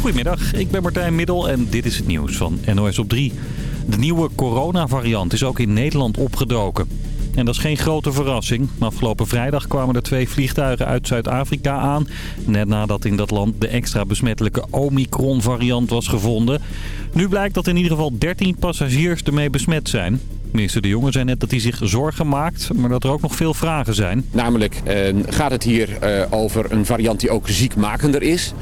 Goedemiddag, ik ben Martijn Middel en dit is het nieuws van NOS op 3. De nieuwe coronavariant is ook in Nederland opgedoken. En dat is geen grote verrassing. Afgelopen vrijdag kwamen er twee vliegtuigen uit Zuid-Afrika aan. Net nadat in dat land de extra besmettelijke Omicron-variant was gevonden. Nu blijkt dat in ieder geval 13 passagiers ermee besmet zijn. Minister De Jonge zei net dat hij zich zorgen maakt, maar dat er ook nog veel vragen zijn. Namelijk eh, gaat het hier eh, over een variant die ook ziekmakender is.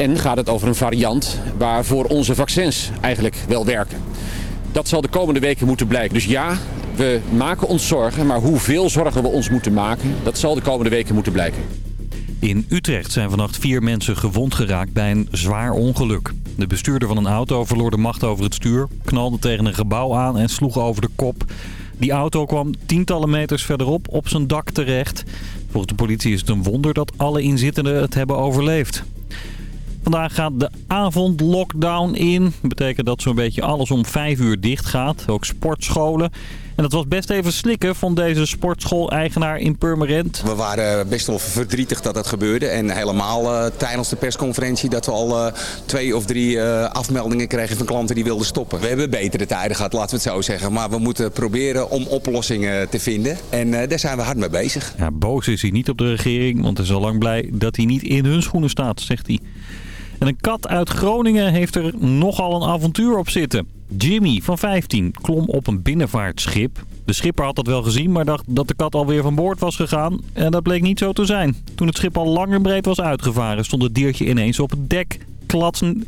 En gaat het over een variant waarvoor onze vaccins eigenlijk wel werken. Dat zal de komende weken moeten blijken. Dus ja, we maken ons zorgen, maar hoeveel zorgen we ons moeten maken, dat zal de komende weken moeten blijken. In Utrecht zijn vannacht vier mensen gewond geraakt bij een zwaar ongeluk. De bestuurder van een auto verloor de macht over het stuur, knalde tegen een gebouw aan en sloeg over de kop. Die auto kwam tientallen meters verderop op zijn dak terecht. Volgens de politie is het een wonder dat alle inzittenden het hebben overleefd. Vandaag gaat de avondlockdown in. Dat betekent dat zo'n beetje alles om 5 uur dicht gaat. Ook sportscholen. En dat was best even slikken van deze sportschool-eigenaar in Purmerend. We waren best wel verdrietig dat dat gebeurde. En helemaal uh, tijdens de persconferentie dat we al uh, twee of drie uh, afmeldingen kregen van klanten die wilden stoppen. We hebben betere tijden gehad, laten we het zo zeggen. Maar we moeten proberen om oplossingen te vinden. En daar zijn we hard mee bezig. Ja, boos is hij niet op de regering, want hij is al lang blij dat hij niet in hun schoenen staat, zegt hij. En een kat uit Groningen heeft er nogal een avontuur op zitten. Jimmy van 15 klom op een binnenvaartschip. De schipper had dat wel gezien, maar dacht dat de kat alweer van boord was gegaan. En dat bleek niet zo te zijn. Toen het schip al lang en breed was uitgevaren, stond het diertje ineens op het dek.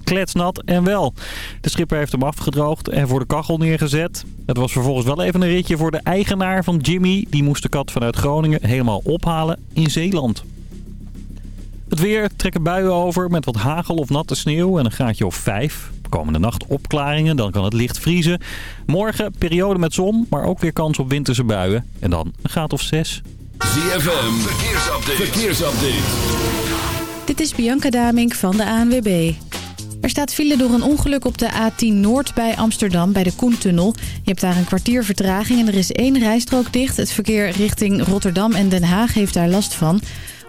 kletsnat en wel. De schipper heeft hem afgedroogd en voor de kachel neergezet. Het was vervolgens wel even een ritje voor de eigenaar van Jimmy. Die moest de kat vanuit Groningen helemaal ophalen in Zeeland. Het weer trekken buien over met wat hagel of natte sneeuw en een graadje of 5. Komende nacht opklaringen, dan kan het licht vriezen. Morgen periode met zon, maar ook weer kans op winterse buien. En dan een graad of 6. ZFM, verkeersupdate. verkeersupdate. Dit is Bianca Damink van de ANWB. Er staat file door een ongeluk op de A10 Noord bij Amsterdam, bij de Koentunnel. Je hebt daar een kwartier vertraging en er is één rijstrook dicht. Het verkeer richting Rotterdam en Den Haag heeft daar last van.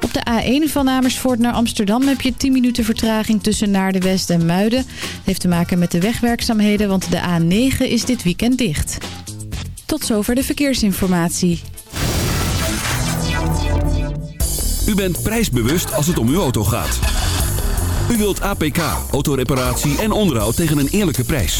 Op de A1 van Amersfoort naar Amsterdam heb je 10 minuten vertraging tussen Naar de West en Muiden. Dat heeft te maken met de wegwerkzaamheden, want de A9 is dit weekend dicht. Tot zover de verkeersinformatie. U bent prijsbewust als het om uw auto gaat. U wilt APK, autoreparatie en onderhoud tegen een eerlijke prijs.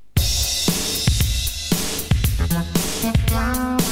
Wow.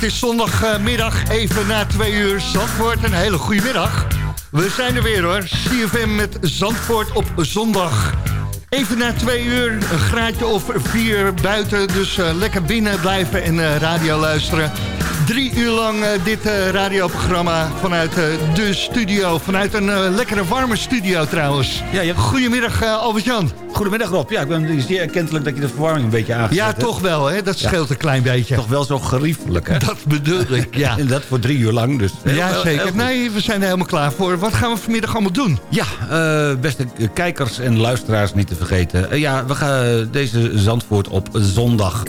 Het is zondagmiddag, even na twee uur. Zandvoort, een hele goede middag. We zijn er weer hoor. CFM met Zandvoort op zondag. Even na twee uur, een graadje of vier buiten. Dus uh, lekker binnen blijven en uh, radio luisteren. Drie uur lang uh, dit radioprogramma vanuit de studio. Vanuit een lekkere warme studio trouwens. Ja, hebt... Goedemiddag Albert-Jan. Goedemiddag Rob. Ja, ik ben zeer erkentelijk dat je de verwarming een beetje aangezet Ja, toch wel hè. Dat scheelt ja. een klein beetje. Toch wel zo geriefelijk hè. Dat bedoel ik, ja. en dat voor drie uur lang dus. Ja, zeker. Nee, we zijn er helemaal klaar voor. Wat gaan we vanmiddag allemaal doen? Ja, beste kijkers en luisteraars niet te vergeten. ja, we gaan deze Zandvoort op zondag.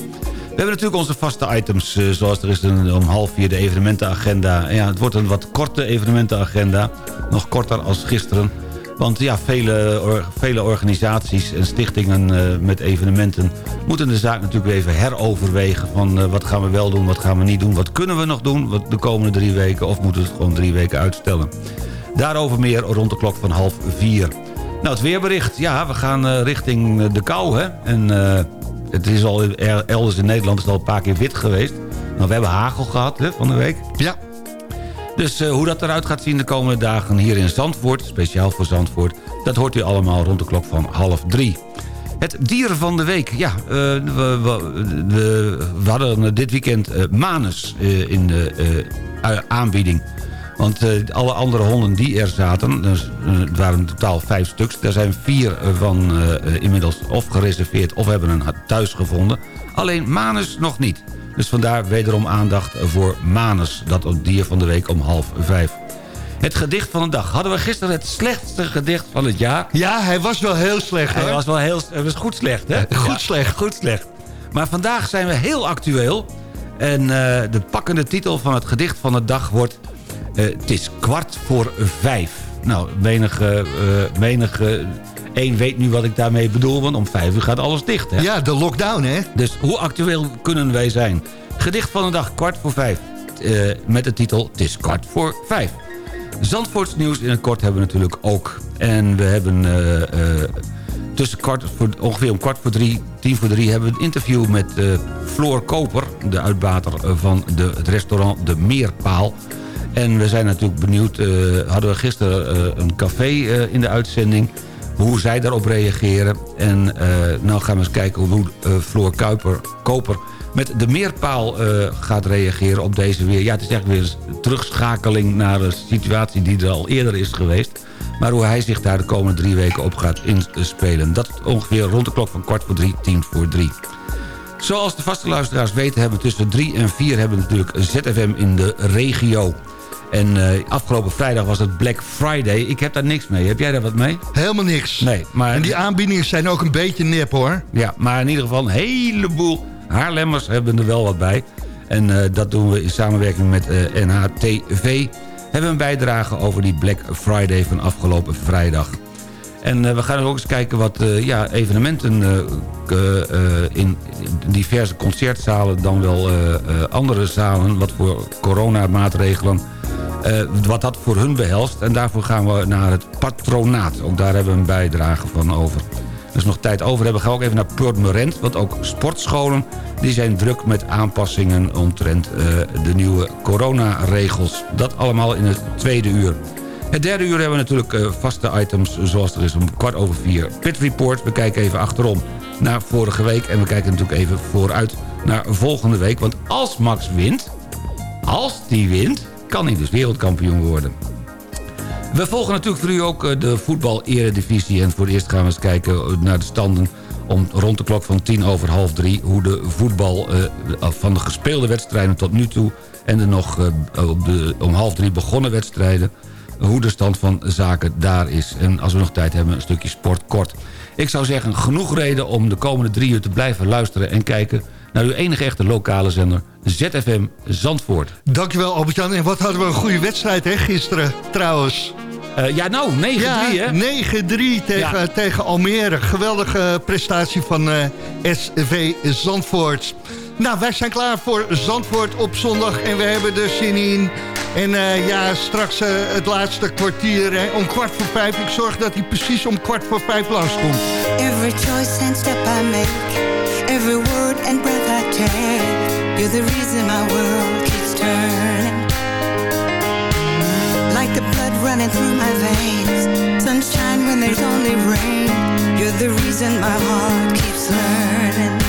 We hebben natuurlijk onze vaste items, zoals er is een, om half vier de evenementenagenda. Ja, het wordt een wat korte evenementenagenda. Nog korter als gisteren. Want ja, vele, vele organisaties en stichtingen uh, met evenementen... moeten de zaak natuurlijk even heroverwegen... van uh, wat gaan we wel doen, wat gaan we niet doen... wat kunnen we nog doen wat de komende drie weken... of moeten we het gewoon drie weken uitstellen. Daarover meer rond de klok van half vier. Nou, het weerbericht. Ja, we gaan richting de kou, hè. En het is al elders in Nederland is het al een paar keer wit geweest. Nou, we hebben hagel gehad hè, van de week. Ja. Dus uh, hoe dat eruit gaat zien de komende dagen hier in Zandvoort... speciaal voor Zandvoort, dat hoort u allemaal rond de klok van half drie. Het dieren van de week. Ja, uh, we, we, we, we, hadden dit weekend uh, Manus in de aanbieding. Want alle andere honden die er zaten, dus, het waren in totaal vijf stuks... daar zijn vier van inmiddels of gereserveerd of hebben een thuis gevonden. Alleen Manus nog niet. Dus vandaar wederom aandacht voor Manus, dat dier van de week om half vijf. Het gedicht van de dag. Hadden we gisteren het slechtste gedicht van het jaar? Ja, hij was wel heel slecht. Hij was wel heel, hij was goed slecht, hè? Goed ja, slecht. Goed slecht. Maar vandaag zijn we heel actueel. En uh, de pakkende titel van het gedicht van de dag wordt... Uh, het is kwart voor vijf. Nou, menige, uh, menige Eén weet nu wat ik daarmee bedoel, want om vijf uur gaat alles dicht. Hè? Ja, de lockdown, hè? Dus hoe actueel kunnen wij zijn? Gedicht van de dag, kwart voor vijf. Uh, met de titel Het is kwart voor vijf. Zandvoorts nieuws in het kort hebben we natuurlijk ook. En we hebben uh, uh, tussen kwart voor, ongeveer om kwart voor drie, tien voor drie... hebben we een interview met Floor Koper, de uitbater van de, het restaurant De Meerpaal... En we zijn natuurlijk benieuwd, hadden we gisteren een café in de uitzending hoe zij daarop reageren. En nou gaan we eens kijken hoe Floor Kuiper, Koper met de meerpaal gaat reageren op deze weer. Ja, het is echt weer een terugschakeling naar de situatie die er al eerder is geweest. Maar hoe hij zich daar de komende drie weken op gaat inspelen. Dat ongeveer rond de klok van kwart voor drie, tien voor drie. Zoals de vaste luisteraars weten hebben tussen drie en vier hebben we natuurlijk ZFM in de regio. En uh, afgelopen vrijdag was het Black Friday. Ik heb daar niks mee. Heb jij daar wat mee? Helemaal niks. Nee, maar... En die aanbiedingen zijn ook een beetje nep hoor. Ja, maar in ieder geval een heleboel Haarlemmers hebben er wel wat bij. En uh, dat doen we in samenwerking met uh, NHTV. Hebben een bijdrage over die Black Friday van afgelopen vrijdag. En we gaan ook eens kijken wat ja, evenementen in diverse concertzalen... dan wel andere zalen, wat voor coronamaatregelen uh, wat dat voor hun behelst. En daarvoor gaan we naar het patronaat. Ook daar hebben we een bijdrage van over. Er is nog tijd over hebben, gaan we ook even naar Purmerend. Want ook sportscholen die zijn druk met aanpassingen omtrent uh, de nieuwe coronaregels. Dat allemaal in het tweede uur. Het derde uur hebben we natuurlijk uh, vaste items zoals er is om kwart over vier. Pit Report, we kijken even achterom naar vorige week. En we kijken natuurlijk even vooruit naar volgende week. Want als Max wint, als die wint kan hij dus wereldkampioen worden. We volgen natuurlijk voor u ook eh, de voetbal-eredivisie. En voor het eerst gaan we eens kijken eh, naar de standen om rond de klok van tien over half drie... hoe de voetbal uh, van de gespeelde wedstrijden tot nu toe... en de nog op de, om half drie begonnen wedstrijden... hoe de stand van zaken daar is. En als we nog tijd hebben, een stukje sport kort. Ik zou zeggen, genoeg reden om de komende drie uur te blijven luisteren en kijken naar uw enige echte lokale zender ZFM Zandvoort. Dankjewel Albert-Jan. En wat hadden we een goede wedstrijd hè, gisteren trouwens. Uh, ja, nou, 9-3 ja, hè? 9-3 tegen, ja. tegen Almere. Geweldige prestatie van uh, SV Zandvoort. Nou, wij zijn klaar voor Zandvoort op zondag en we hebben er zin in. En uh, ja, straks uh, het laatste kwartier hè, om kwart voor vijf. Ik zorg dat hij precies om kwart voor vijf langskomt. Every choice and step I make. Every word and breath I take. You're the reason my world keeps turning. Like the blood running through my veins. Sunshine when there's only rain. You're the reason my heart keeps learning.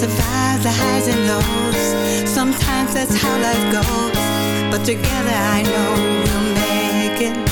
survive the highs and lows. Sometimes that's how life goes But together I know we'll make it.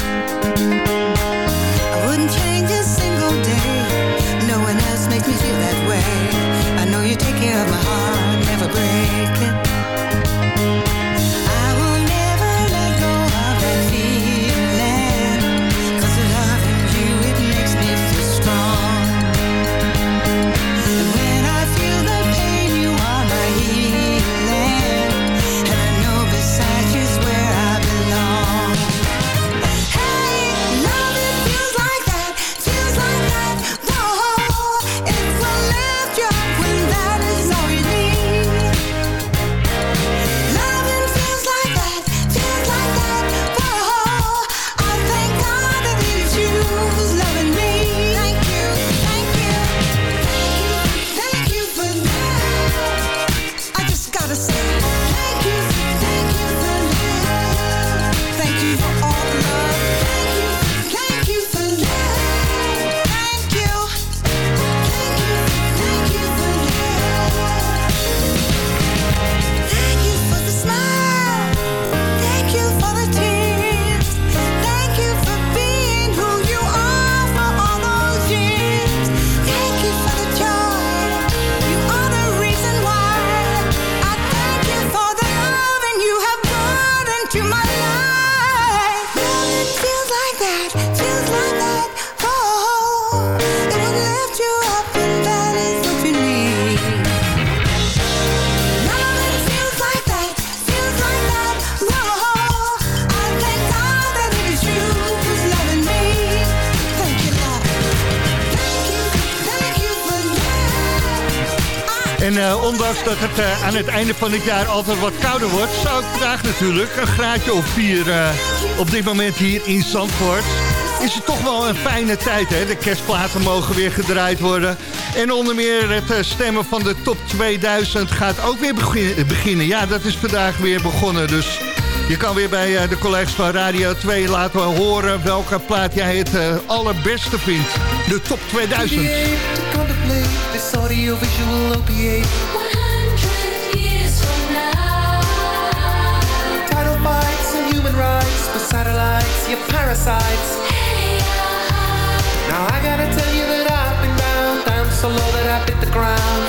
dat het eh, aan het einde van het jaar altijd wat kouder wordt... zou ik vandaag natuurlijk een graadje of vier eh, op dit moment hier in Zandvoort... is het toch wel een fijne tijd, hè? De kerstplaten mogen weer gedraaid worden. En onder meer het eh, stemmen van de top 2000 gaat ook weer beginnen. Ja, dat is vandaag weer begonnen, dus... Je kan weer bij de collega's van Radio 2 laten horen welke plaat jij het allerbeste vindt. De top 2000. satellites, you parasites. Now I gotta tell you that I've been down, down so low that I hit the ground.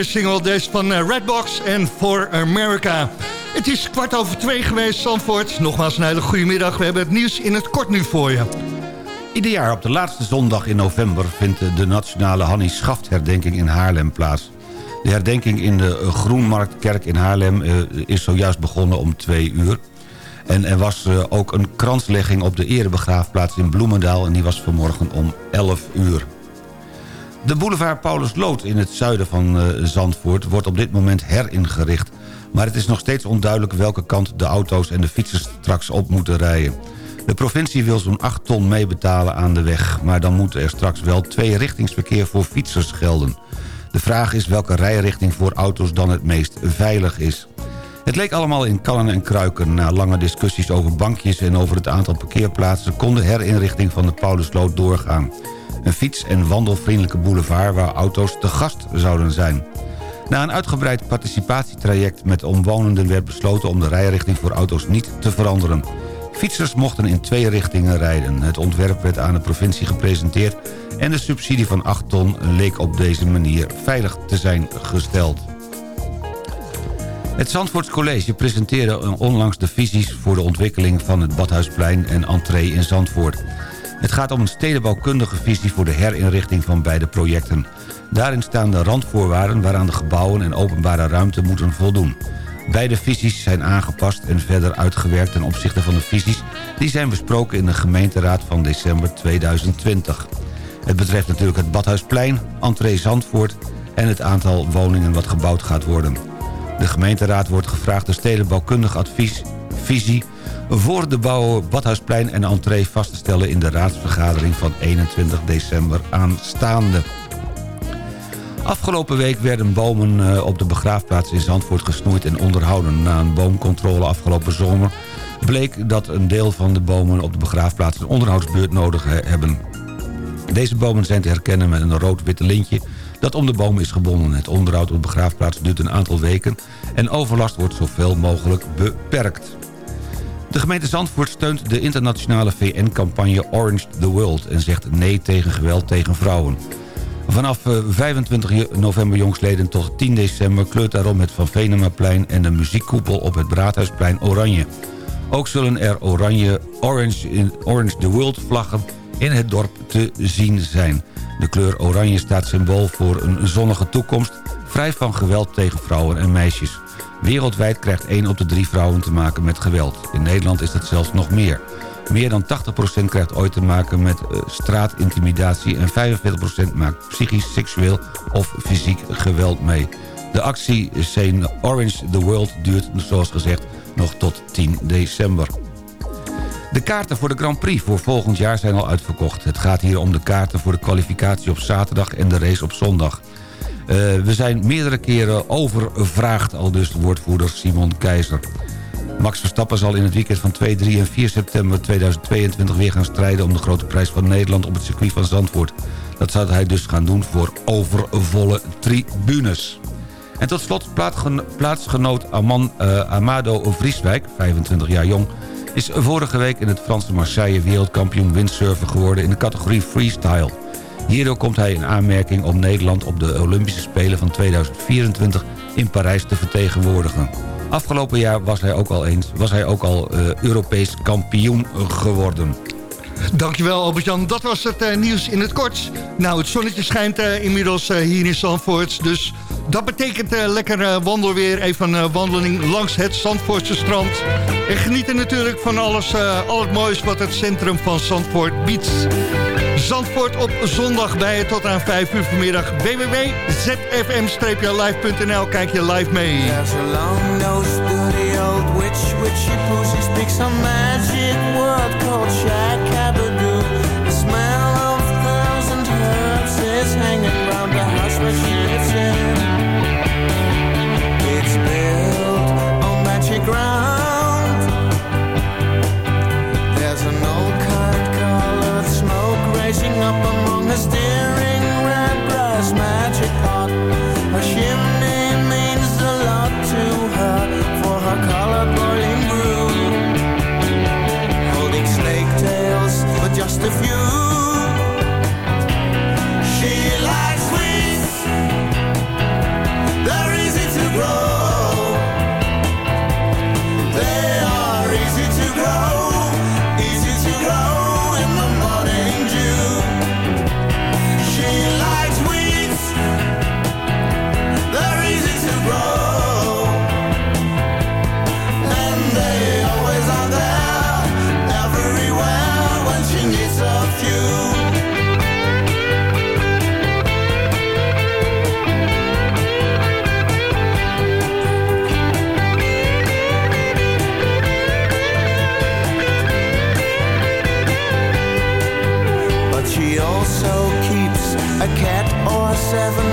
Lekkere single, deze van eh, Redbox en For America. Het is kwart over twee geweest, Zandvoort. Nogmaals een hele goede middag. We hebben het nieuws in het kort nu voor je. Ieder jaar op de laatste zondag in november vindt de nationale Hannie Schaft herdenking in Haarlem plaats. De herdenking in de Groenmarktkerk in Haarlem eh, is zojuist begonnen om twee uur. En er was eh, ook een kranslegging op de erebegraafplaats in Bloemendaal... en die was vanmorgen om 11 uur. De boulevard Paulus Lood in het zuiden van eh, Zandvoort wordt op dit moment heringericht. Maar het is nog steeds onduidelijk welke kant de auto's en de fietsers straks op moeten rijden. De provincie wil zo'n 8 ton meebetalen aan de weg... maar dan moet er straks wel twee richtingsverkeer voor fietsers gelden. De vraag is welke rijrichting voor auto's dan het meest veilig is. Het leek allemaal in kannen en kruiken. Na lange discussies over bankjes en over het aantal parkeerplaatsen... kon de herinrichting van de Paulusloot doorgaan. Een fiets- en wandelvriendelijke boulevard waar auto's te gast zouden zijn. Na een uitgebreid participatietraject met omwonenden werd besloten om de rijrichting voor auto's niet te veranderen. Fietsers mochten in twee richtingen rijden. Het ontwerp werd aan de provincie gepresenteerd en de subsidie van 8 ton leek op deze manier veilig te zijn gesteld. Het Zandvoorts College presenteerde onlangs de visies voor de ontwikkeling van het Badhuisplein en entree in Zandvoort. Het gaat om een stedenbouwkundige visie voor de herinrichting van beide projecten. Daarin staan de randvoorwaarden waaraan de gebouwen en openbare ruimte moeten voldoen. Beide visies zijn aangepast en verder uitgewerkt ten opzichte van de visies... die zijn besproken in de gemeenteraad van december 2020. Het betreft natuurlijk het Badhuisplein, entree Zandvoort... en het aantal woningen wat gebouwd gaat worden. De gemeenteraad wordt gevraagd de stedenbouwkundig advies, visie... voor de bouw Badhuisplein en entree vast te stellen... in de raadsvergadering van 21 december aanstaande. Afgelopen week werden bomen eh, op de begraafplaats in Zandvoort gesnoeid en onderhouden. Na een boomcontrole afgelopen zomer bleek dat een deel van de bomen op de begraafplaats een onderhoudsbeurt nodig he- hebben. Deze bomen zijn te herkennen met een rood-witte lintje dat om de boom is gebonden. Het onderhoud op de begraafplaats duurt een aantal weken en overlast wordt zoveel mogelijk beperkt. De gemeente Zandvoort steunt de internationale VN-campagne Orange the World... en zegt nee tegen geweld tegen vrouwen. Vanaf eh, 25 je- november jongsleden tot 10 december... kleurt daarom het Van Venemaplein en de muziekkoepel op het Braadhuisplein oranje. Ook zullen er oranje Orange, in, Orange the World vlaggen in het dorp te zien zijn. De kleur oranje staat symbool voor een zonnige toekomst... vrij van geweld tegen vrouwen en meisjes. Wereldwijd krijgt 1 op de 3 vrouwen te maken met geweld. In Nederland is dat zelfs nog meer. Meer dan 80% krijgt ooit te maken met eh, straatintimidatie... en 45% maakt psychisch, seksueel of fysiek geweld mee. De actie Say Orange the World duurt, zoals gezegd, nog tot 10 december. De kaarten voor de Grand Prix voor volgend jaar zijn al uitverkocht. Het gaat hier om de kaarten voor de kwalificatie op zaterdag en de race op zondag. Eh, we zijn meerdere keren overvraagd, al dus woordvoerder Simon Keizer. Max Verstappen zal in het weekend van 2, 3 en 4 september 2022 weer gaan strijden... om de grote prijs van Nederland op het circuit van Zandvoort. Dat zou hij dus gaan doen voor overvolle tribunes. En tot slot plaatsgen- plaatsgenoot Aman, eh, Amado Vrieswijk, 25 jaar jong... is vorige week in het Franse Marseille wereldkampioen windsurfen geworden... in de categorie freestyle. Hierdoor komt hij in aanmerking om Nederland op de Olympische Spelen van 2024 in Parijs te vertegenwoordigen. Afgelopen jaar was hij ook al, eens, was hij ook al eh, Europees kampioen geworden. Dankjewel Albert-Jan. Dat was het eh, nieuws in het kort. Nou, het zonnetje schijnt eh, inmiddels eh, hier in Zandvoort. Dus dat betekent lekker wandelweer. Even een wandeling langs het Zandvoortse strand. En genieten natuurlijk van alles, al het moois wat het centrum van Zandvoort biedt. Zandvoort op zondag bij je tot aan 5 uur vanmiddag. www.zfm-live.nl Kijk je live mee. Witch, witchy. She speaks some magic word called shakabadoo. The seven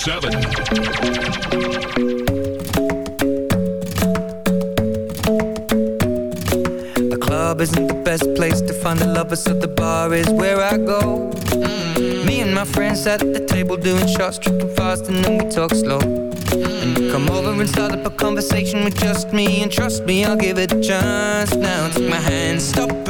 7. club isn't the best place to find a lover, so the bar is where I go. Mm. Me and my friends at the table doing shots, tripping fast, and then we talk slow. And come over and start up a conversation with just me, and trust me, I'll give it a chance. Now take my hand, stop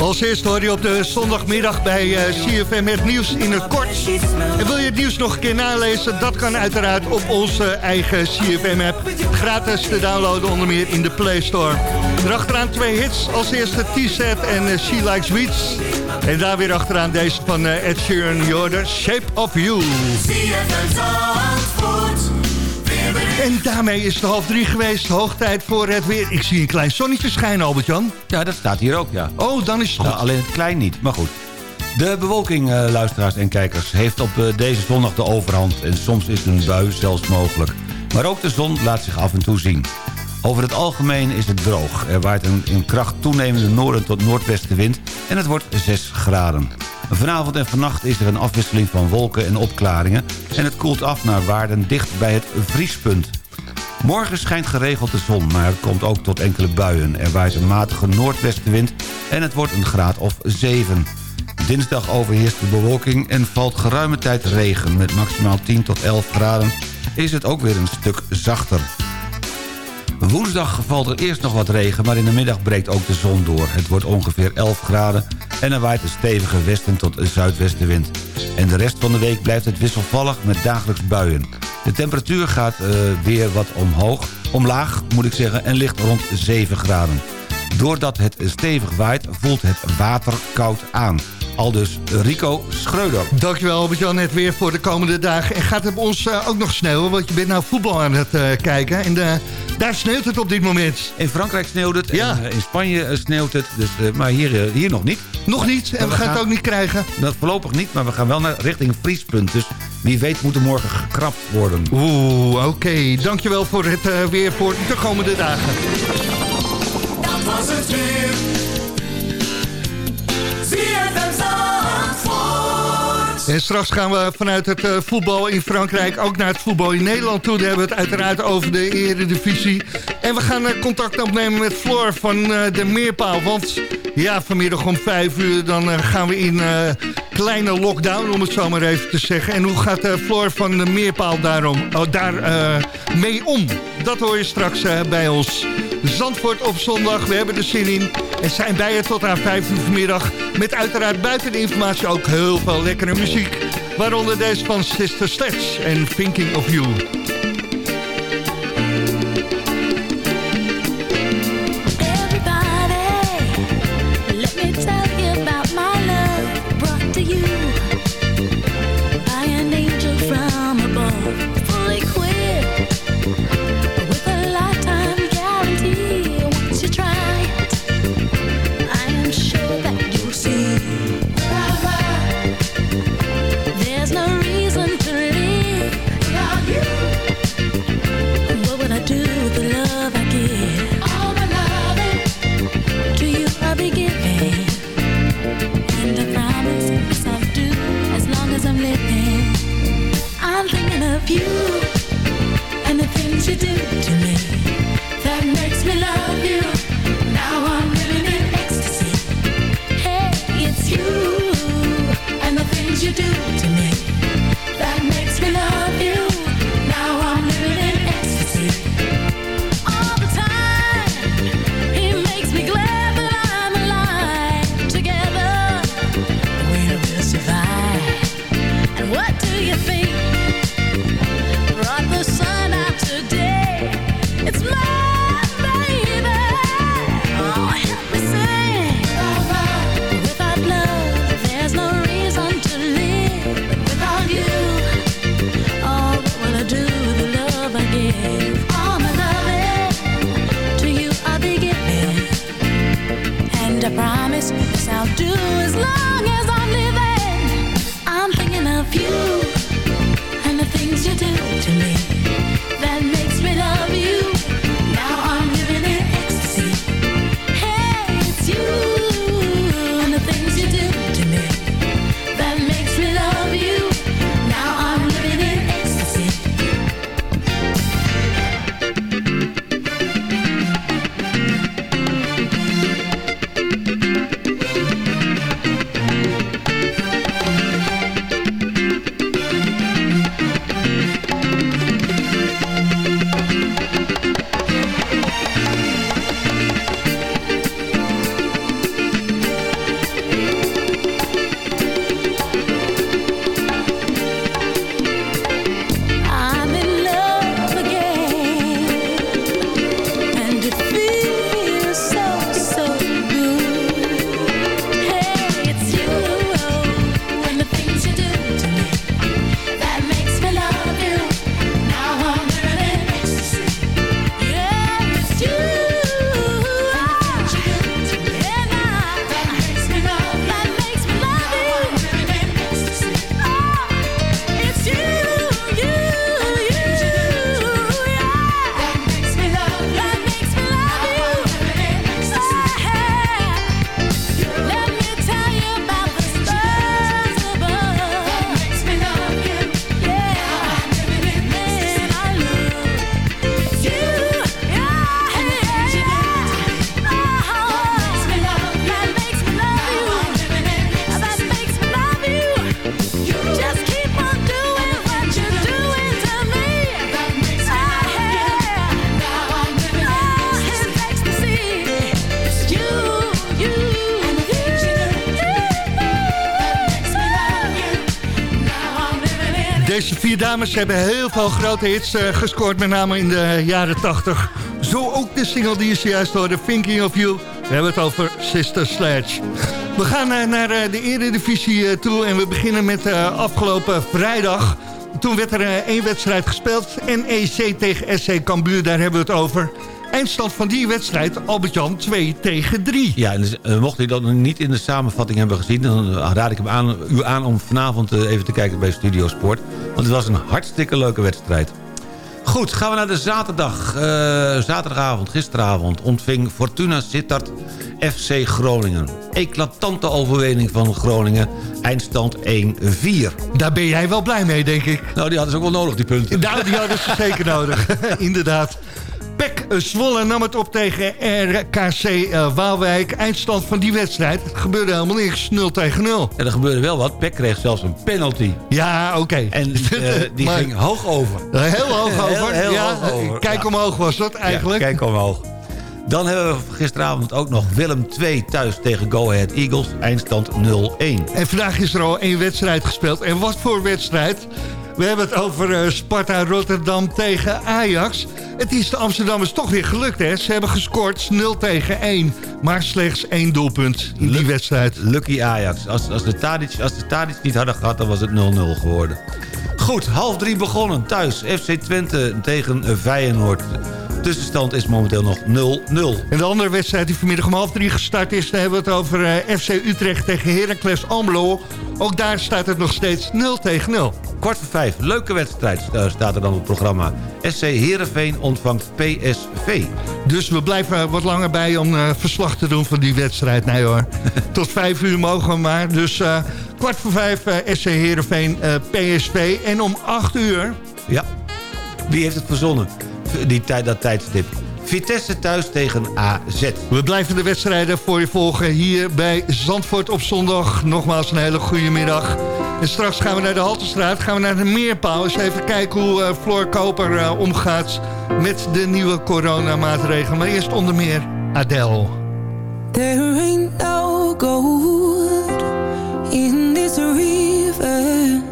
Als eerste hoor je op de zondagmiddag bij eh, CFM het nieuws in het kort. En wil je het nieuws nog een keer nalezen? Dat kan uiteraard op onze eigen CFM-app. Gratis te downloaden onder meer in de Play Store. Erachteraan twee hits. Als eerste T-Set en eh, She Likes Sweets. En daar weer achteraan deze van eh, Ed Sheeran, Jordan, Shape of You. En daarmee is het half drie geweest. Hoog tijd voor het weer. Ik zie een klein zonnetje schijnen, Albert-Jan. Ja, dat staat hier ook, ja. Oh, dan is het goed. Nou, alleen het klein niet, maar goed. De bewolking, eh, luisteraars en kijkers, heeft op eh, deze zondag de overhand... en soms is een bui zelfs mogelijk. Maar ook de zon laat zich af en toe zien. Over het algemeen is het droog. Er waait een in kracht toenemende noorden tot noordwestenwind... en het wordt 6 graden. Vanavond en vannacht is er een afwisseling van wolken en opklaringen... en het koelt af naar waarden dicht bij het vriespunt. Morgen schijnt geregeld de zon, maar het komt ook tot enkele buien. Er waait een matige noordwestenwind en het wordt een graad of 7. Dinsdag overheerst de bewolking en valt geruime tijd regen. Met maximaal 10 tot 11 graden is het ook weer een stuk zachter. Woensdag valt er eerst nog wat regen, maar in de middag breekt ook de zon door. Het wordt ongeveer 11 graden en er waait een stevige westen tot zuidwestenwind. En de rest van de week blijft het wisselvallig met dagelijks buien. De temperatuur gaat eh, weer wat omhoog, omlaag moet ik zeggen, en ligt rond 7 graden. Doordat het stevig waait, voelt het water koud aan. Aldus Rico Schreuder. Dankjewel Albert-Jan, het weer voor de komende dagen. En gaat het bij ons eh, ook nog sneeuwen? Want je bent nou voetbal aan het eh, kijken. En eh, daar sneeuwt het op dit moment. In Frankrijk sneeuwt het, Ja. en, in Spanje sneeuwt het, dus, maar hier, hier nog niet. Nog niet, en we gaan het ook niet krijgen. Dat voorlopig niet, maar we gaan wel naar richting vriespunt. Dus wie weet moet er morgen gekrapt worden. Oeh, oké. Dankjewel voor het weer voor de komende dagen. Dat was het weer. ZFM Zandvoort. En straks gaan we vanuit het eh, voetbal in Frankrijk ook naar het voetbal in Nederland toe. Daar hebben we het uiteraard over de eredivisie. En we gaan eh, contact opnemen met Floor van eh, de Meerpaal. Want ja, vanmiddag om vijf uur dan gaan we in kleine lockdown, om het zo maar even te zeggen. En hoe gaat Floor van de Meerpaal daarom, oh, daar mee om? Dat hoor je straks bij ons. Zandvoort op zondag, we hebben er zin in. En zijn bij je tot aan vijf uur vanmiddag. Met uiteraard buiten de informatie ook heel veel lekkere muziek. Waaronder deze van Sister Sledge en Thinking of You. Dames hebben heel veel grote hits eh, gescoord, met name in de jaren 80. Zo ook de single die je zojuist hoorde, Thinking of You. We hebben het over Sister Sledge. We gaan eh, naar eh, de Eredivisie toe en we beginnen met afgelopen vrijdag. Toen werd er één wedstrijd gespeeld. NEC tegen SC Cambuur, daar hebben we het over. Eindstand van die wedstrijd, Albert-Jan, 2 tegen 3. Ja, en dus, eh, mocht u dat niet in de samenvatting hebben gezien... dan eh, raad ik hem aan, u aan om vanavond eh, even te kijken bij Studio Sport. Want het was een hartstikke leuke wedstrijd. Goed, gaan we naar de zaterdag. Zaterdagavond, gisteravond, ontving Fortuna Sittard FC Groningen. Eclatante overwinning van Groningen. Eindstand 1-4. Daar ben jij wel blij mee, denk ik. Nou, die hadden ze ook wel nodig, die punten. Nou, die hadden ze zeker nodig. Inderdaad. Pek Zwolle nam het op tegen RKC eh, Waalwijk. Eindstand van die wedstrijd. Het gebeurde helemaal niks. 0 tegen 0. En er gebeurde wel wat. Peck kreeg zelfs een penalty. Ja, oké. En eh, die Maar- ging hoog over. Heel hoog over. Heel, heel ja, hoog over. Kijk Ja. omhoog was dat eigenlijk. Ja, kijk omhoog. Dan hebben we gisteravond ook nog Willem 2 thuis tegen Go Ahead Eagles. Eindstand 0-1. En vandaag is er al één wedstrijd gespeeld. En wat voor wedstrijd? We hebben het over eh, Sparta Rotterdam tegen Ajax. Het is de Amsterdammers toch weer gelukt, hè? Ze hebben gescoord 0 tegen 1. Maar slechts één doelpunt in die wedstrijd. Lucky Ajax. Als, als, de Tadic, als de Tadic niet hadden gehad, dan was het 0-0 geworden. Goed, half drie begonnen. Thuis FC Twente tegen Feyenoord. Tussenstand is momenteel nog 0-0. En de andere wedstrijd die vanmiddag om half drie gestart is... dan hebben we het over eh, FC Utrecht tegen Heracles Almelo. Ook daar staat het nog steeds 0 tegen 0. Kwart voor vijf, leuke wedstrijd eh, staat er dan op het programma. SC Heerenveen ontvangt PSV. Dus we blijven wat langer bij om eh, verslag te doen van die wedstrijd. Nee hoor, tot vijf uur mogen we maar. Dus kwart voor vijf SC Heerenveen PSV. En om acht uur... Ja, wie heeft het verzonnen? Die tijd, dat tijdstip. Vitesse thuis tegen AZ. We blijven de wedstrijden voor je volgen hier bij Zandvoort op zondag. Nogmaals een hele goede middag. En straks gaan we naar de Haltestraat, gaan we naar de Meerpaal. Eens even kijken hoe eh, Floor Koper eh, omgaat met de nieuwe coronamaatregelen. Maar eerst onder meer Adele. There ain't no gold in this river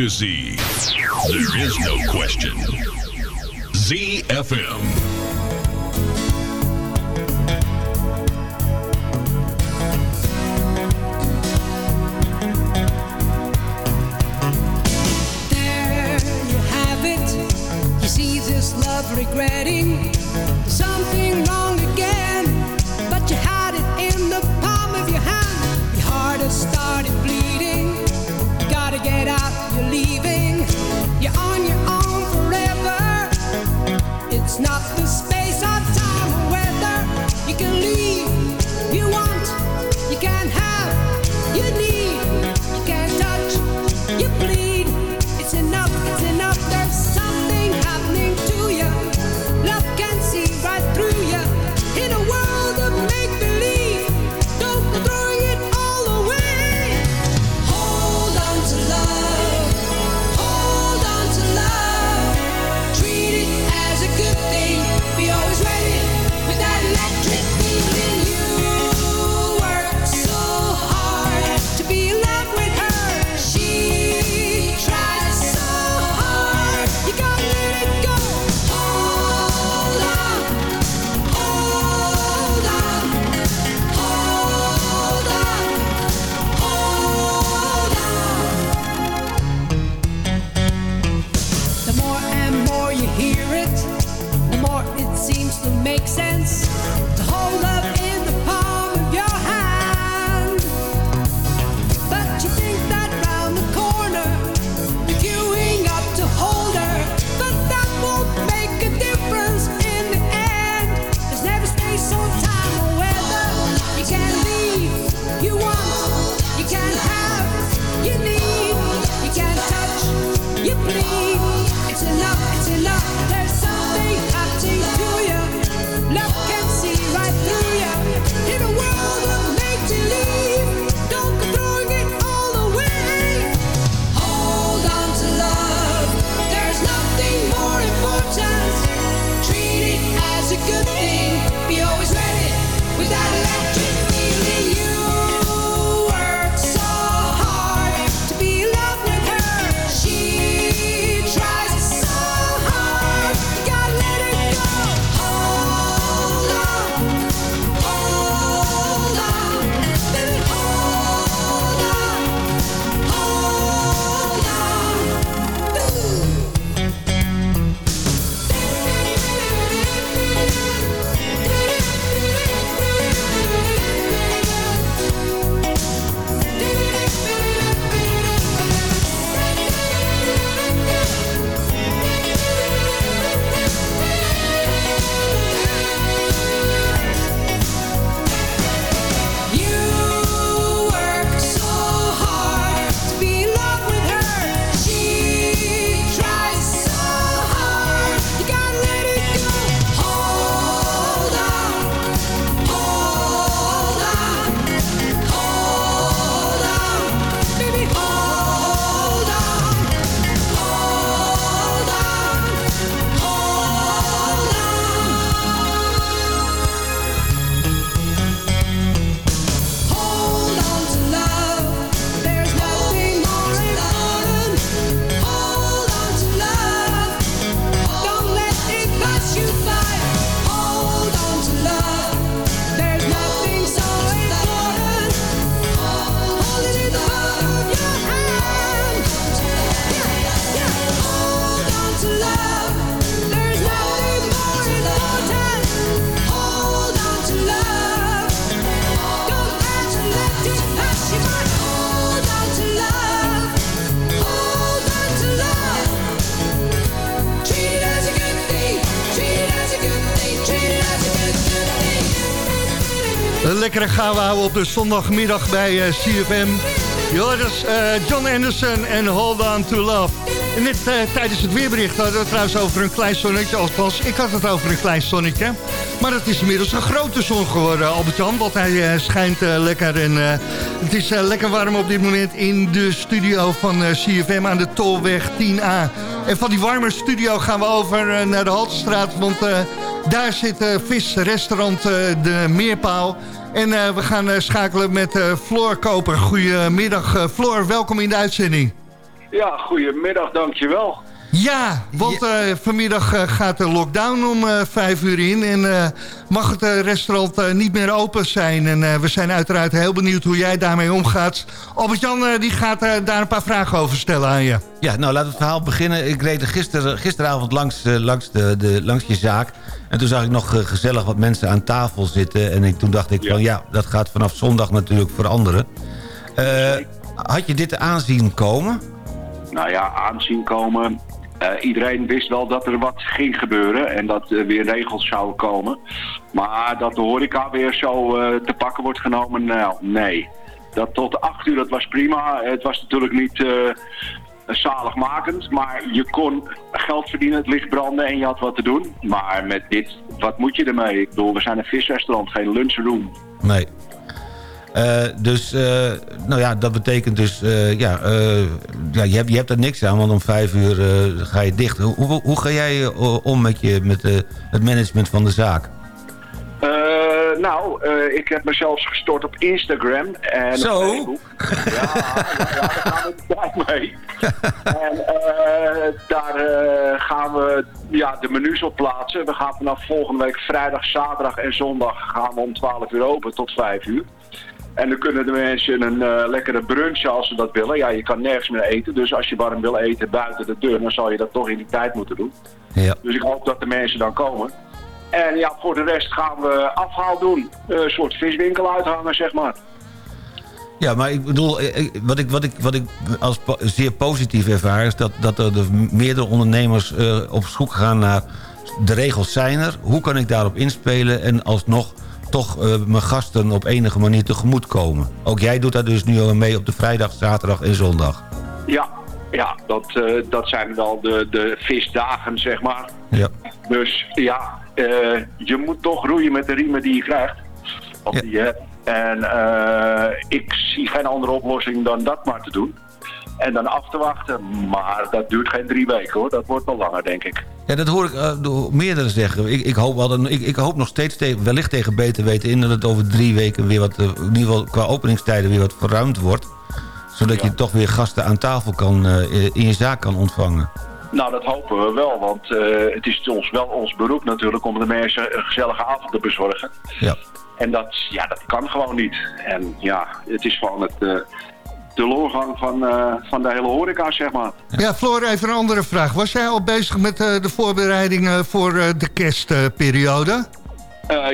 to Z. There is no question. ZFM. regretting something wrong again. But you had it in the palm of your hand. Your heart has started bleeding. Gotta get out leaving. You're on your own forever. It's not the Nou, aanhouden op de zondagmiddag bij eh, uh, CFM. Joris, uh, John Anderson en Hold On To Love. En net eh, tijdens het weerbericht hadden we trouwens over een klein zonnetje. Althans, ik had het over een klein zonnetje. Maar het is inmiddels een grote zon geworden, Albert-Jan. Want hij schijnt lekker en het is lekker warm op dit moment in de studio van CFM aan de Tolweg 10A. En van die warme studio gaan we over naar de Haltestraat, want... Daar zit eh, uh, visrestaurant eh, De Meerpaal. En eh, we gaan schakelen met Floor Koper. Goedemiddag Floor, welkom in de uitzending. Ja, goedemiddag, dankjewel. Ja, want eh, vanmiddag eh, gaat de lockdown om eh, vijf uur in... en eh, mag het restaurant eh, niet meer open zijn. En eh, we zijn uiteraard heel benieuwd hoe jij daarmee omgaat. Albert-Jan eh, die gaat daar een paar vragen over stellen aan je. Ja, nou laten we het verhaal beginnen. Ik reed er gister, gisteravond langs, langs, de, de, langs je zaak. En toen zag ik nog gezellig wat mensen aan tafel zitten. En ik, toen dacht ik van ja, dat gaat vanaf zondag natuurlijk veranderen. Eh, had je dit aanzien komen? Nou ja, aanzien komen. Eh, iedereen wist wel dat er wat ging gebeuren en dat er weer regels zouden komen. Maar dat de horeca weer zo eh, te pakken wordt genomen, nou nee. Dat tot acht uur, dat was prima. Het was natuurlijk niet eh, zaligmakend, maar je kon geld verdienen, het licht branden en je had wat te doen. Maar met dit, wat moet je ermee? Ik bedoel, we zijn een visrestaurant, geen lunchroom. Nee. Eh, dus, eh, nou ja, dat betekent dus, eh, ja, ja je, hebt, je hebt er niks aan, want om vijf uur ga je dicht. Hoe, hoe, hoe ga jij om met, je, met het management van de zaak? Nou, ik heb mezelf gestort op Instagram en Zo? op Facebook. Ja, ja, ja, daar gaan we de tijd mee. en daar gaan we ja, de menus op plaatsen. We gaan vanaf volgende week vrijdag, zaterdag en zondag gaan we om 12 uur open tot 5 uur. En dan kunnen de mensen een eh, lekkere brunch als ze dat willen. Ja, je kan nergens meer eten. Dus als je warm wil eten buiten de deur, dan zal je dat toch in die tijd moeten doen. Ja. Dus ik hoop dat de mensen dan komen. En ja, voor de rest gaan we afhaal doen. Eh, Een soort viswinkel uithangen, zeg maar. Ja, maar ik bedoel, eh, wat ik, wat ik, wat ik als po- zeer positief ervaar... is dat, dat er de meerdere ondernemers op zoek gaan naar... de regels zijn er, hoe kan ik daarop inspelen... en alsnog toch eh, mijn gasten op enige manier tegemoet komen. Ook jij doet daar dus nu al mee op de vrijdag, zaterdag en zondag. Ja, ja dat, eh, dat zijn wel de, de visdagen, zeg maar. Ja. Dus ja, eh, je moet toch roeien met de riemen die je krijgt. Of die hebt. En ik zie geen andere oplossing dan dat maar te doen. En dan af te wachten. Maar dat duurt geen drie weken hoor. Dat wordt wel langer, denk ik. Ja, dat hoor ik eh, door meerdere zeggen. Ik, ik, hoop wel ik, ik hoop nog steeds tegen, wellicht tegen beter weten in... dat het over drie weken weer wat, eh, in ieder geval qua openingstijden weer wat verruimd wordt. Zodat je toch weer gasten aan tafel kan, eh, in je zaak kan ontvangen. Nou, dat hopen we wel. Want het is ons, wel ons beroep natuurlijk om de mensen een gezellige avond te bezorgen. Ja. En dat, ja, dat kan gewoon niet. En ja, het is gewoon het, de loorgang van, eh, van de hele horeca, zeg maar. Ja, Floor, even een andere vraag. Was jij al bezig met eh, de voorbereidingen voor eh, de kerstperiode?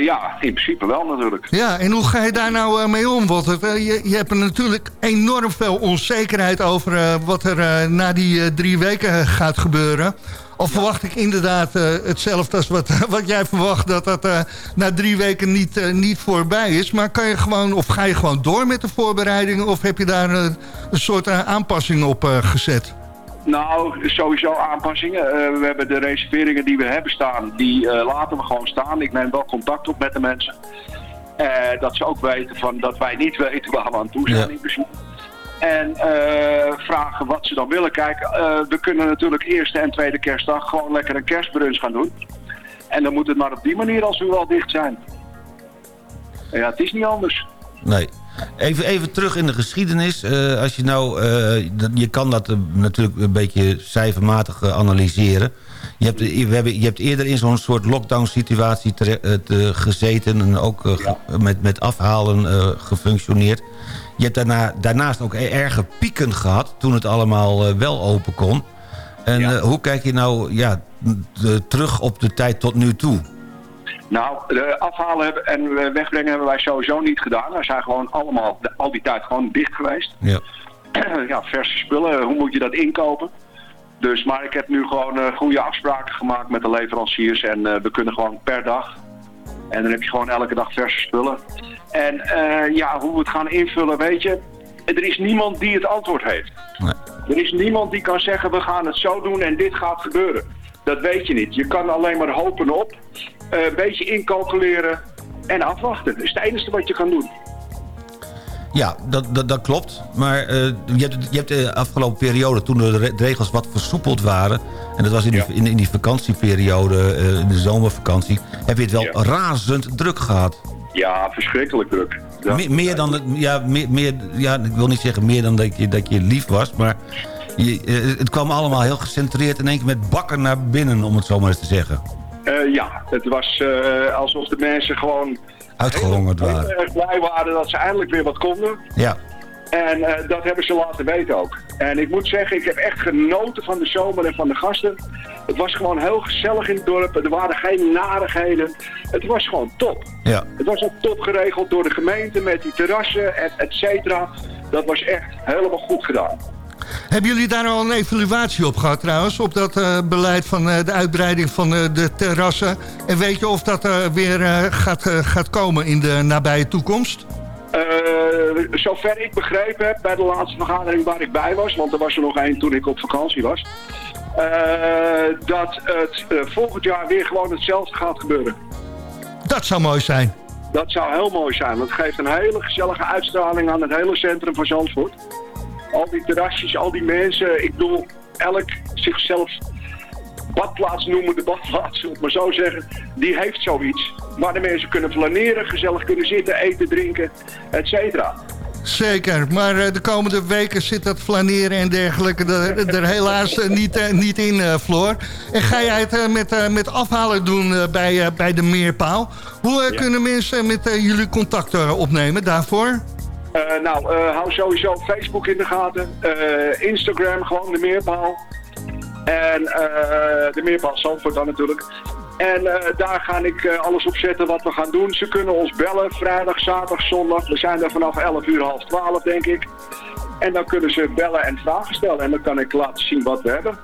Ja, in principe wel natuurlijk. Ja, en hoe ga je daar nou mee om? Eh, je, je hebt er natuurlijk enorm veel onzekerheid over wat er na die drie weken gaat gebeuren. Of verwacht ik inderdaad eh, hetzelfde als wat, wat jij verwacht... dat dat eh, na drie weken niet, eh, niet voorbij is. Maar kan je gewoon, of ga je gewoon door met de voorbereidingen... of heb je daar een soort aanpassing op eh, gezet? Nou, sowieso aanpassingen. Eh, we hebben de reserveringen die we hebben staan, die eh, laten we gewoon staan. Ik neem wel contact op met de mensen. Eh, dat ze ook weten van, dat wij niet weten waar we aan toe zijn Ja. in principe. En eh, vragen wat ze dan willen. Kijk, eh, we kunnen natuurlijk eerste en tweede kerstdag gewoon lekker een kerstbrunch gaan doen. En dan moet het maar op die manier als we wel dicht zijn. Ja, het is niet anders. Nee. Even, even terug in de geschiedenis. Eh, als je nou, je kan dat natuurlijk een beetje cijfermatig analyseren. Je hebt, we hebben, je hebt eerder in zo'n soort lockdown situatie te- gezeten... en ook met, met afhalen gefunctioneerd. Je hebt daarna, daarnaast ook e- erge pieken gehad... toen het allemaal eh, wel open kon. En eh, hoe kijk je nou ja, de- terug op de tijd tot nu toe? Nou, de afhalen en eh, wegbrengen hebben wij sowieso niet gedaan. We zijn gewoon allemaal de- al die tijd gewoon dicht geweest. Ja. ja, verse spullen, hoe moet je dat inkopen? Dus, maar ik heb nu gewoon eh, goede afspraken gemaakt met de leveranciers en eh, we kunnen gewoon per dag. En dan heb je gewoon elke dag verse spullen. En eh, ja, hoe we het gaan invullen, weet je, er is niemand die het antwoord heeft. Er is niemand die kan zeggen, we gaan het zo doen en dit gaat gebeuren. Dat weet je niet. Je kan alleen maar hopen op, eh, een beetje incalculeren en afwachten. Dat is het enige wat je kan doen. Ja, dat, dat, dat klopt. Maar eh, je, hebt, je hebt de afgelopen periode, toen de re- de regels wat versoepeld waren... en dat was in die, in, in die vakantieperiode, in de zomervakantie... heb je het wel razend druk gehad. Ja, verschrikkelijk druk. Me- meer dan, ja, meer, meer, ja, ik wil niet zeggen meer dan dat je, dat je lief was... maar Je, eh, het kwam allemaal heel gecentreerd in één keer met bakken naar binnen, om het zo maar eens te zeggen. Eh, ja, het was eh, alsof de mensen gewoon Uitgehongerd heel waren. erg blij waren dat ze eindelijk weer wat konden. Ja. En eh, dat hebben ze laten weten ook. En ik moet zeggen, ik heb echt genoten van de zomer en van de gasten. Het was gewoon heel gezellig in het dorp. Er waren geen narigheden. Het was gewoon top. Ja. Het was ook top geregeld door de gemeente met die terrassen, et, et cetera. Dat was echt helemaal goed gedaan. Hebben jullie daar al een evaluatie op gehad trouwens? Op dat eh, beleid van eh, de uitbreiding van de terrassen? En weet je of dat weer gaat, gaat komen in de nabije toekomst? Eh, zover ik begrepen heb bij de laatste vergadering waar ik bij was, want er was er nog één toen ik op vakantie was, eh, dat het eh, volgend jaar weer gewoon hetzelfde gaat gebeuren. Dat zou mooi zijn. Dat zou heel mooi zijn, want het geeft een hele gezellige uitstraling aan het hele centrum van Zandvoort. Al die terrasjes, al die mensen, ik bedoel, elk zichzelf badplaats noemen, de badplaats, om het maar zo zeggen, die heeft zoiets. Waar de mensen kunnen flaneren, gezellig kunnen zitten, eten, drinken, et cetera. Zeker, maar eh, de komende weken zit dat flaneren en dergelijke er, er helaas eh, niet, eh, niet in, Floor. En ga jij het met, met afhalen doen bij, bij de Meerpaal? Hoe kunnen mensen met jullie contact opnemen daarvoor? Nou, hou sowieso Facebook in de gaten. Instagram, gewoon de meerpaal. En eh, de meerpaal Zandvoort dan natuurlijk. En eh, daar ga ik eh, alles op zetten wat we gaan doen. Ze kunnen ons bellen, vrijdag, zaterdag, zondag. We zijn er vanaf 11 uur, half 12 denk ik. En dan kunnen ze bellen en vragen stellen. En dan kan ik laten zien wat we hebben.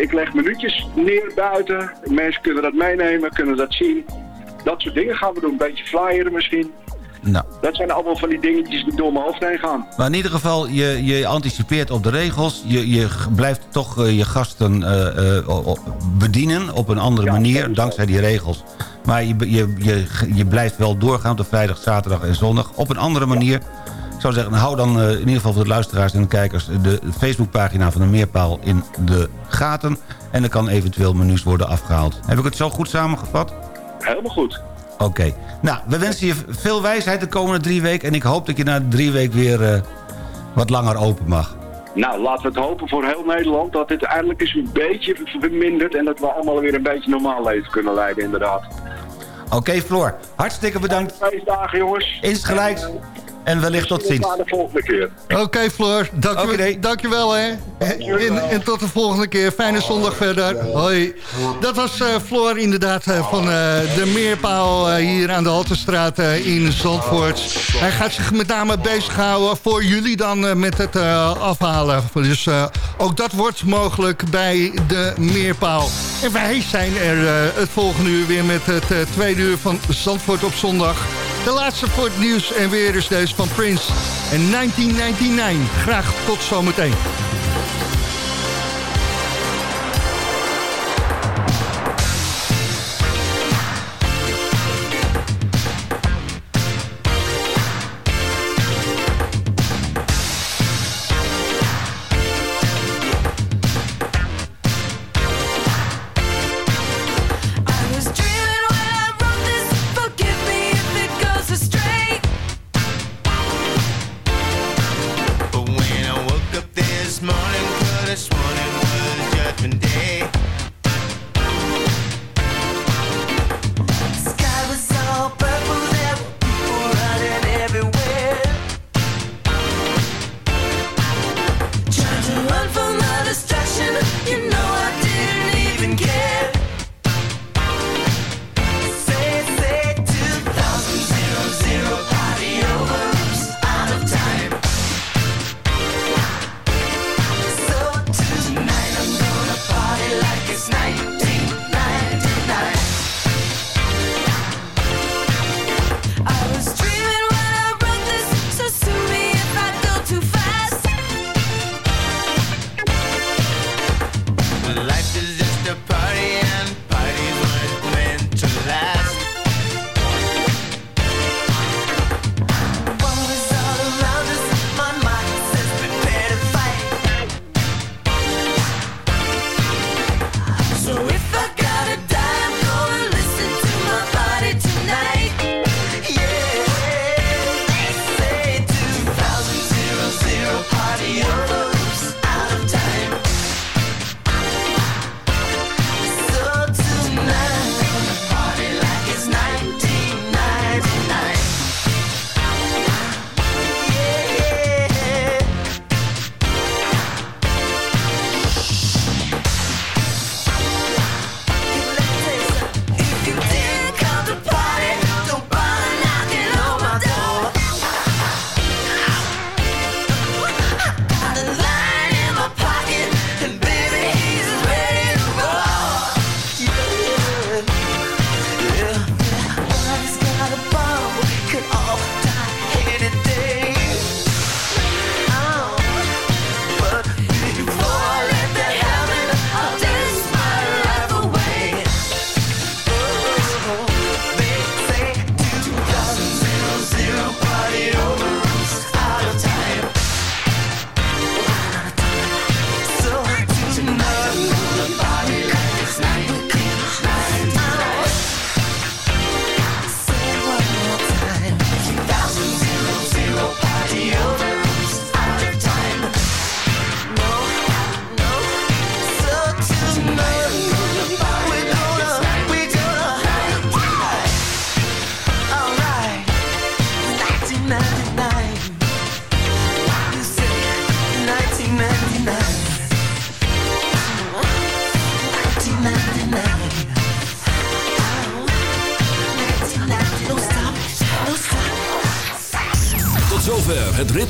Ik leg minuutjes neer buiten. Mensen kunnen dat meenemen, kunnen dat zien. Dat soort dingen gaan we doen. Een beetje flyeren misschien. Nou. Dat zijn allemaal van die dingetjes die door mijn hoofd heen gaan. Maar in ieder geval, je, je anticipeert op de regels. Je, je blijft toch eh, je gasten eh, eh, bedienen op een andere manier, dankzij die regels. Maar je, je, je, je blijft wel doorgaan op vrijdag, zaterdag en zondag op een andere manier. Ik zou zeggen, hou dan in ieder geval voor de luisteraars en de kijkers... de Facebookpagina van de Meerpaal in de gaten. En er kan eventueel menus worden afgehaald. Heb ik het zo goed samengevat? Helemaal goed. Oké. Nou, we wensen je veel wijsheid de komende drie weken. En ik hoop dat je na drie weken weer eh, wat langer open mag. Nou, laten we het hopen voor heel Nederland dat dit eindelijk eens een beetje vermindert en dat we allemaal weer een beetje normaal leven kunnen leiden, inderdaad. Oké, Floor. Hartstikke bedankt. Feestdagen, jongens. Insgelijks. En wellicht tot ziens. Tot de volgende keer. Oké, Floor. Dank je, dankjewel, hè. En, en tot de volgende keer. Fijne zondag verder. Hoi. Dat was eh, Floor inderdaad eh, van eh, de Meerpaal hier aan de Haltestraat eh, in Zandvoort. Hij gaat zich met name bezighouden voor jullie dan met het eh, afhalen. Dus eh, ook dat wordt mogelijk bij de Meerpaal. En wij zijn er eh, het volgende uur weer met het eh, tweede uur van Zandvoort op zondag. De laatste voor het nieuws en weer is deze van Prince en 1999. Graag tot zometeen.